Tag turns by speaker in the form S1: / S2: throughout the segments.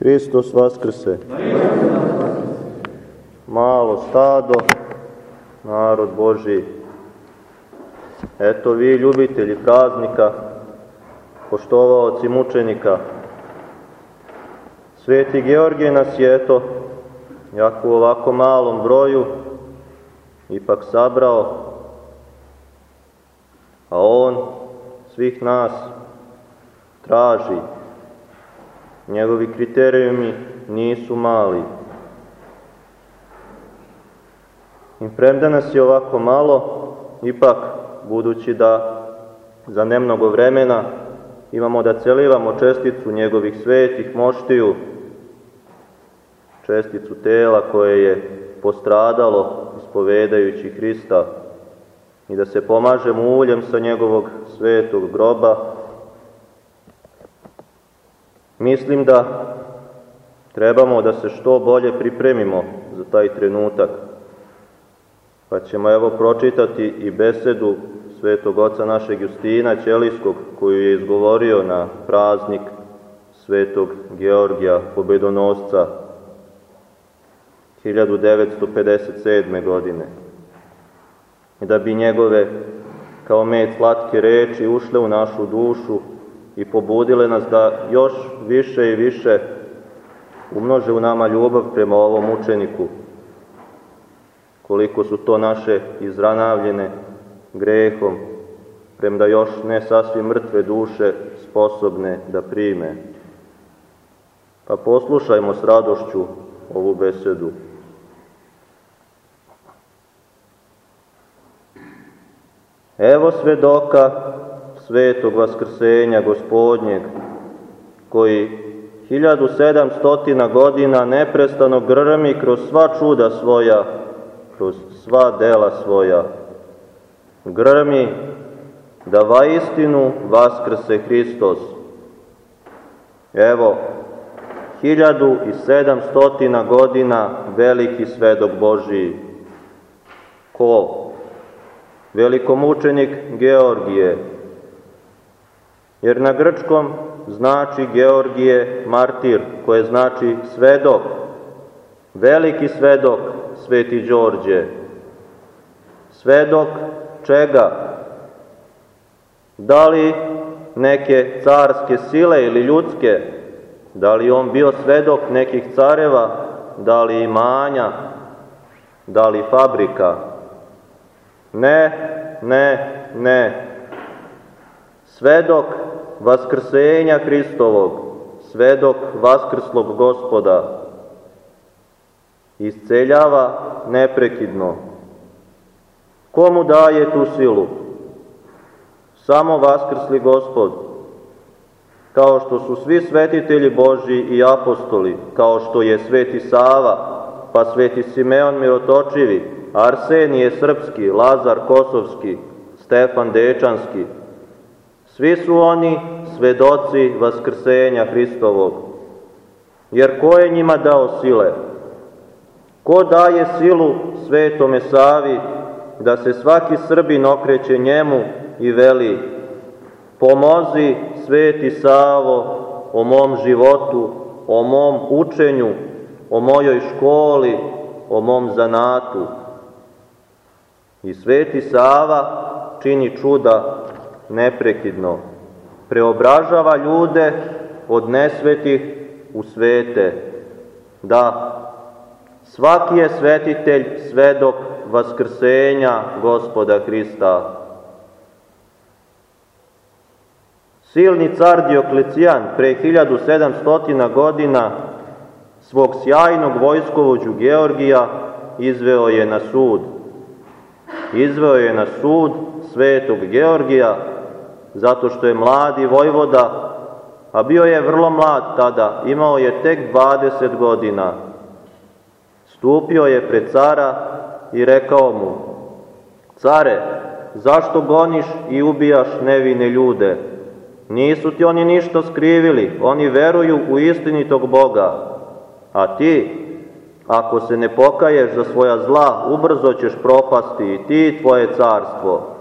S1: Hristos vaskrse. Malo stado, narod Boži. Eto vi ljubitelji praznika, poštovaoci mučenika. Sveti Georgije nas je eto, jako u ovako malom broju, ipak sabrao, a on svih nas traži. Njegovi kriterijumi nisu mali. I premda nas je ovako malo, ipak, budući da za nemnogo vremena imamo da celivamo česticu njegovih svetih moštiju, česticu tela koje je postradalo ispovedajući Hrista i da se pomažemo uljem sa njegovog svetog groba, mislim da trebamo da se što bolje pripremimo za taj trenutak. Pa ćemo evo pročitati i besedu svetog oca našeg Justina Ćelijskog, koju je izgovorio na praznik svetog Georgija, pobedonosca 1957. godine. Da bi njegove kao med slatke reči ušle u našu dušu i pobudile nas da još više i više umnože u nama ljubav prema ovom učeniku, koliko su to naše izranavljene grehom, premda još ne sasvim mrtve duše sposobne da prime. Pa poslušajmo s radošću ovu besedu. Evo svedoka svetog vaskrsenja gospodnjeg, koji 1700 godina neprestano grmi kroz sva čuda svoja, kroz sva dela svoja. Grmi da vaistinu vaskrse Hristos. Evo, 1700 godina veliki svedok Božiji. Ko? Velikomučenik Georgije. Jer na grčkom znači Georgije martir, koje znači svedok. Veliki svedok, sveti Đorđe. Svedok čega? Da li neke carske sile ili ljudske? Da li on bio svedok nekih careva? Da li imanja? Da li fabrika? Ne, ne, ne. Svedok vaskrsenja Hristovog, svedok vaskrslog gospoda, isceljava neprekidno. Komu daje tu silu? Samo vaskrsli gospod, kao što su svi svetitelji Boži i apostoli, kao što je sveti Sava, pa sveti Simeon Mirotočivi, Arsenije Srpski, Lazar Kosovski, Stefan Dečanski, svi su oni svedoci vaskrsenja Hristovog. Jer ko je njima dao sile? Ko daje silu svetome Savi da se svaki Srbin okreće njemu i veli pomozi sveti Savo o mom životu, o mom učenju, o mojoj školi, o mom zanatu. I sveti Sava čini čuda neprekidno. Preobražava ljude od nesvetih u svete. Da, svaki je svetitelj svedok vaskrsenja gospoda Hrista. Silni car Dioklecijan pre 1700 godina svog sjajnog vojskovođu Georgija izveo je na sud. Izveo je na sud svetog Georgija, zato što je mladi vojvoda, a bio je vrlo mlad tada, imao je tek 20 godina. Stupio je pred cara i rekao mu, care, zašto goniš i ubijaš nevine ljude? Nisu ti oni ništa skrivili, oni veruju u istinitog Boga. A ti, ako se ne pokaješ za svoja zla, ubrzo ćeš propasti i ti tvoje carstvo.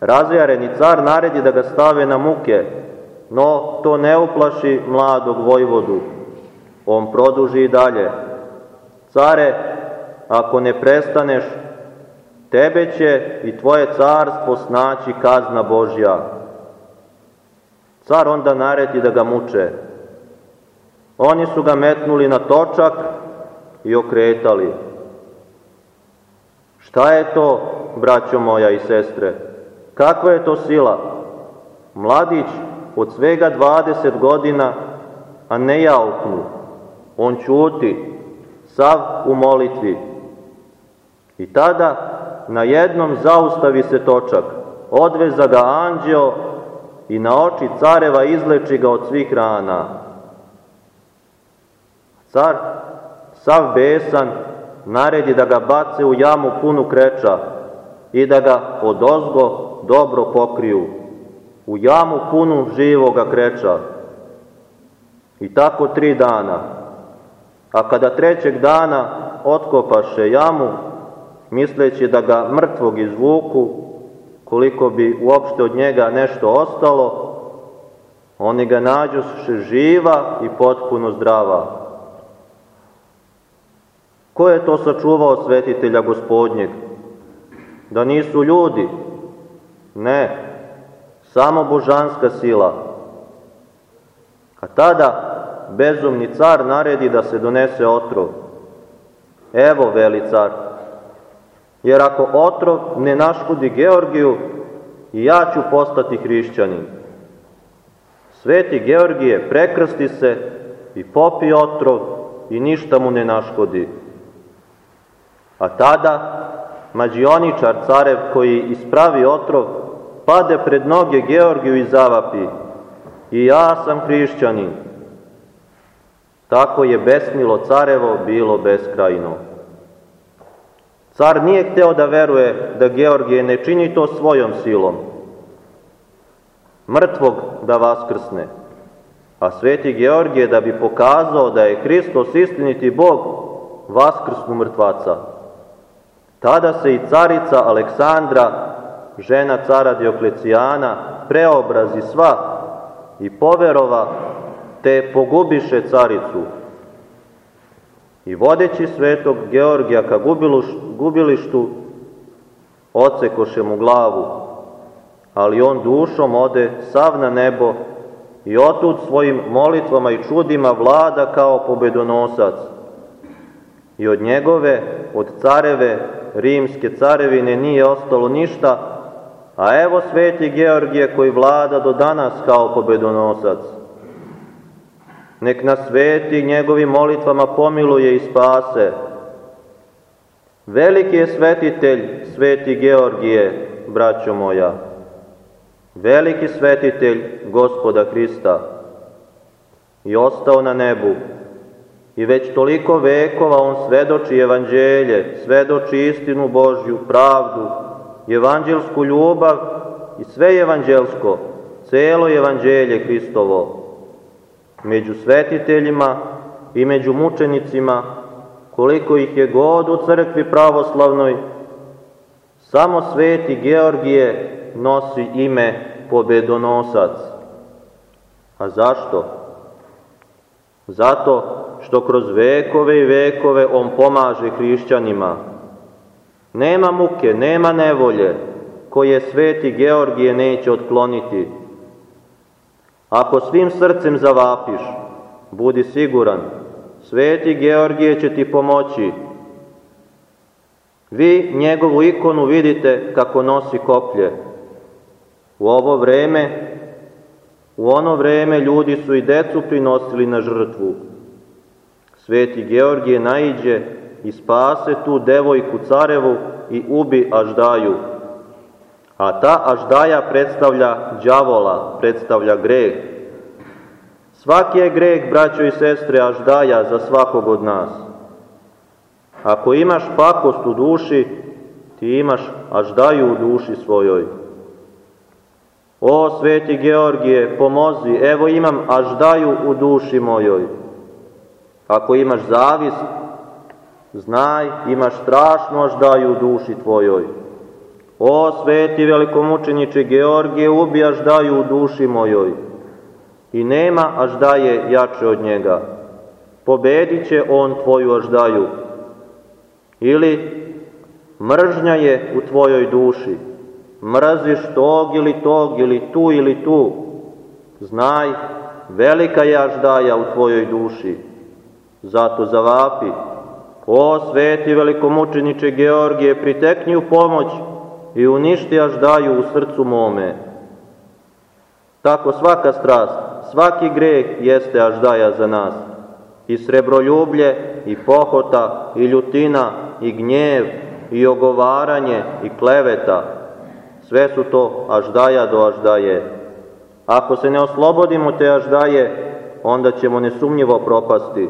S1: Razjareni car naredi da ga stave na muke No, to ne uplaši mladog vojvodu. On produži i dalje. Care, ako ne prestaneš, tebe će i tvoje carstvo snaći kazna Božja. Car onda naredi da ga muče. Oni su ga metnuli na točak i okretali. Šta je to, braćo moja i sestre? Kakva je to sila? Mladić od svega 20 godina, a ne jauknu. On čuti, sav u molitvi. I tada na jednom zaustavi se točak, odveza ga anđeo i na oči careva izleči ga od svih rana. Car, sav besan, naredi da ga bace u jamu punu kreča i da ga od ozgo dobro pokriju, u jamu punu živoga kreča. I tako tri dana. A kada trećeg dana otkopaše jamu, misleći da ga mrtvog izvuku, koliko bi uopšte od njega nešto ostalo, oni ga nađu živa i potpuno zdrava. Ko je to sačuvao svetitelja gospodnjeg? Da nisu ljudi? Ne, samo božanska sila. A tada bezumni car naredi da se donese otrov. Evo, veli car, jer ako otrov ne naškodi Georgiju, i ja ću postati hrišćanin. Sveti Georgije prekrsti se i popi otrov i ništa mu ne naškodi. A tada mađioničar carev koji ispravi otrov pade pred noge Georgiju i zavapi i ja sam hrišćanin. Tako je besmilo carevo bilo beskrajno. Car nije hteo da veruje da Georgije ne čini to svojom silom. Mrtvog da vaskrsne, a sveti Georgije da bi pokazao da je Hristos istiniti Bog, vaskrsnu mrtvaca. Tada se i carica Aleksandra, žena cara Dioklecijana, preobrazi sva i poverova, te pogubiše caricu. I vodeći svetog Georgija ka gubilištu, ocekoše mu glavu, ali on dušom ode sav na nebo i otud svojim molitvama i čudima vlada kao pobedonosac. I od njegove, od careve, rimske carevine nije ostalo ništa, a evo sveti Georgije koji vlada do danas kao pobedonosac. Nek na sveti njegovim molitvama pomiluje i spase. Veliki je svetitelj, sveti Georgije, braćo moja. Veliki svetitelj gospoda Hrista. I ostao na nebu, I već toliko vekova on svedoči evanđelje, svedoči istinu Božju, pravdu, evanđelsku ljubav i sve evanđelsko, celo evanđelje Hristovo. Među svetiteljima i među mučenicima, koliko ih je god u crkvi pravoslavnoj, samo sveti Georgije nosi ime pobedonosac. A zašto? Zato što kroz vekove i vekove on pomaže hrišćanima. Nema muke, nema nevolje koje sveti Georgije neće otkloniti. Ako svim srcem zavapiš, budi siguran, sveti Georgije će ti pomoći. Vi njegovu ikonu vidite kako nosi koplje. U ovo vreme, u ono vreme ljudi su i decu prinosili na žrtvu. Sveti Georgije naiđe i spase tu devojku carevu i ubi Aždaju. A ta Aždaja predstavlja đavola, predstavlja greh. Svaki je greh, braćo i sestre, Aždaja za svakog od nas. Ako imaš pakost u duši, ti imaš Aždaju u duši svojoj. O, sveti Georgije, pomozi, evo imam Aždaju u duši mojoj. Ako imaš zavist, znaj, imaš strašno aždaju u duši tvojoj. O sveti velikomučeniče Georgije, ubijaš daju u duši mojoj. i nema aždaje jače od njega. Pobedit će on tvoju aždaju. Ili mržnja je u tvojoj duši. Mraziš tog ili tog ili tu ili tu. Znaj, velika je aždaja u tvojoj duši. Zato zavapi, o sveti velikomučeniče Georgije, pritekni u pomoć i uništi aždaju u srcu mome. Tako svaka strast, svaki greh jeste aždaja za nas. I srebroljublje, i pohota, i ljutina, i gnjev, i ogovaranje, i kleveta. Sve su to aždaja do aždaje. Ako se ne oslobodimo te aždaje, onda ćemo nesumnjivo propasti.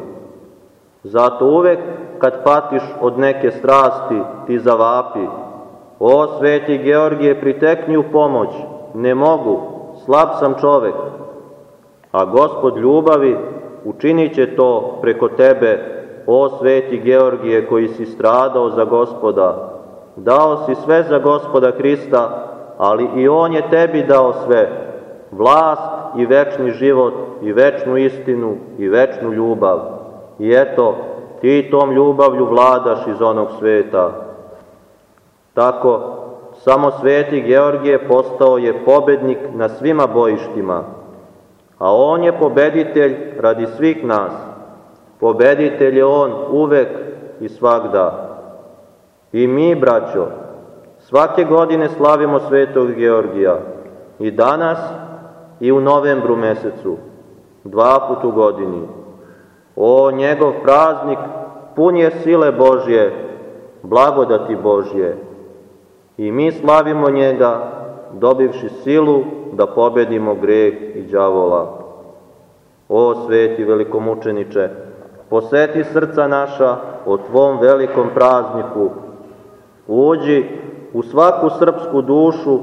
S1: Zato uvek kad patiš od neke strasti, ti zavapi. O sveti Georgije, pritekni u pomoć, ne mogu, slab sam čovek. A gospod ljubavi učinit će to preko tebe, o sveti Georgije koji si stradao za gospoda. Dao si sve za gospoda Hrista, ali i on je tebi dao sve, vlast i večni život i večnu istinu i večnu ljubav. I eto, ti tom ljubavlju vladaš iz onog sveta. Tako, samo sveti Georgije postao je pobednik na svima bojištima, a on je pobeditelj radi svih nas. Pobeditelj je on uvek i svakda. I mi, braćo, svake godine slavimo svetog Georgija, i danas i u novembru mesecu, dva put u godini. O, njegov praznik pun je sile Božje, blagodati Božje. I mi slavimo njega, dobivši silu da pobedimo greh i đavola. O, sveti velikomučeniče, poseti srca naša o Tvom velikom prazniku. Uđi u svaku srpsku dušu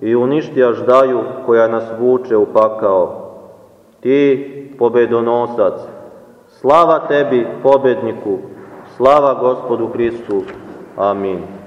S1: i uništi aždaju koja nas vuče u pakao. Ti, pobedonosac, slava tebi, pobedniku, slava gospodu Hristu. Amin.